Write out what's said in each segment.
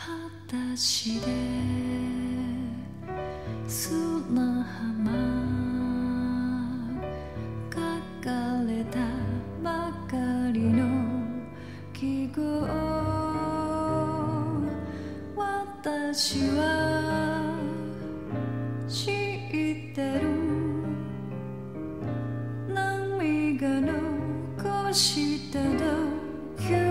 裸足で砂浜書かれたばかりの記号私は知ってる。涙残したドキ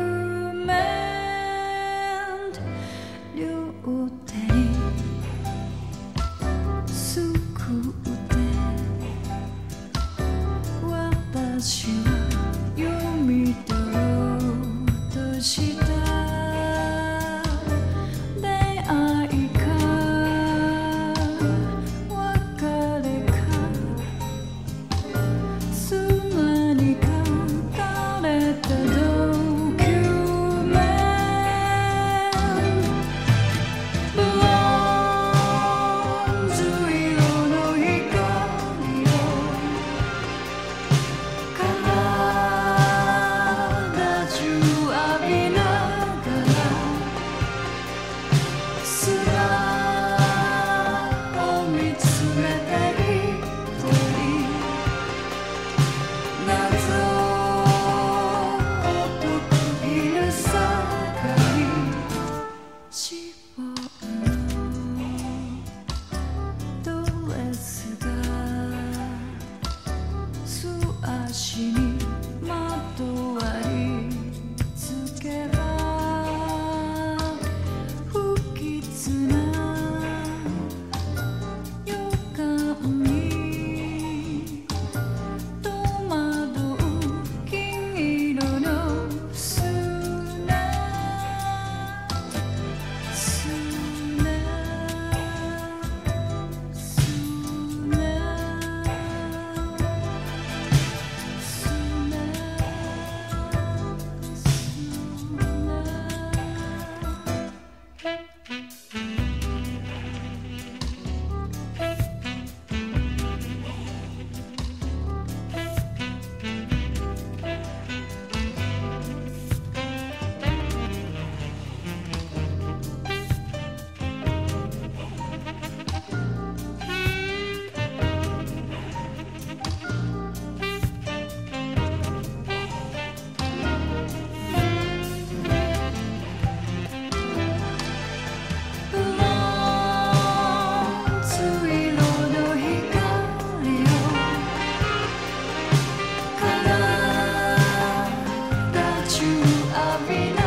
you are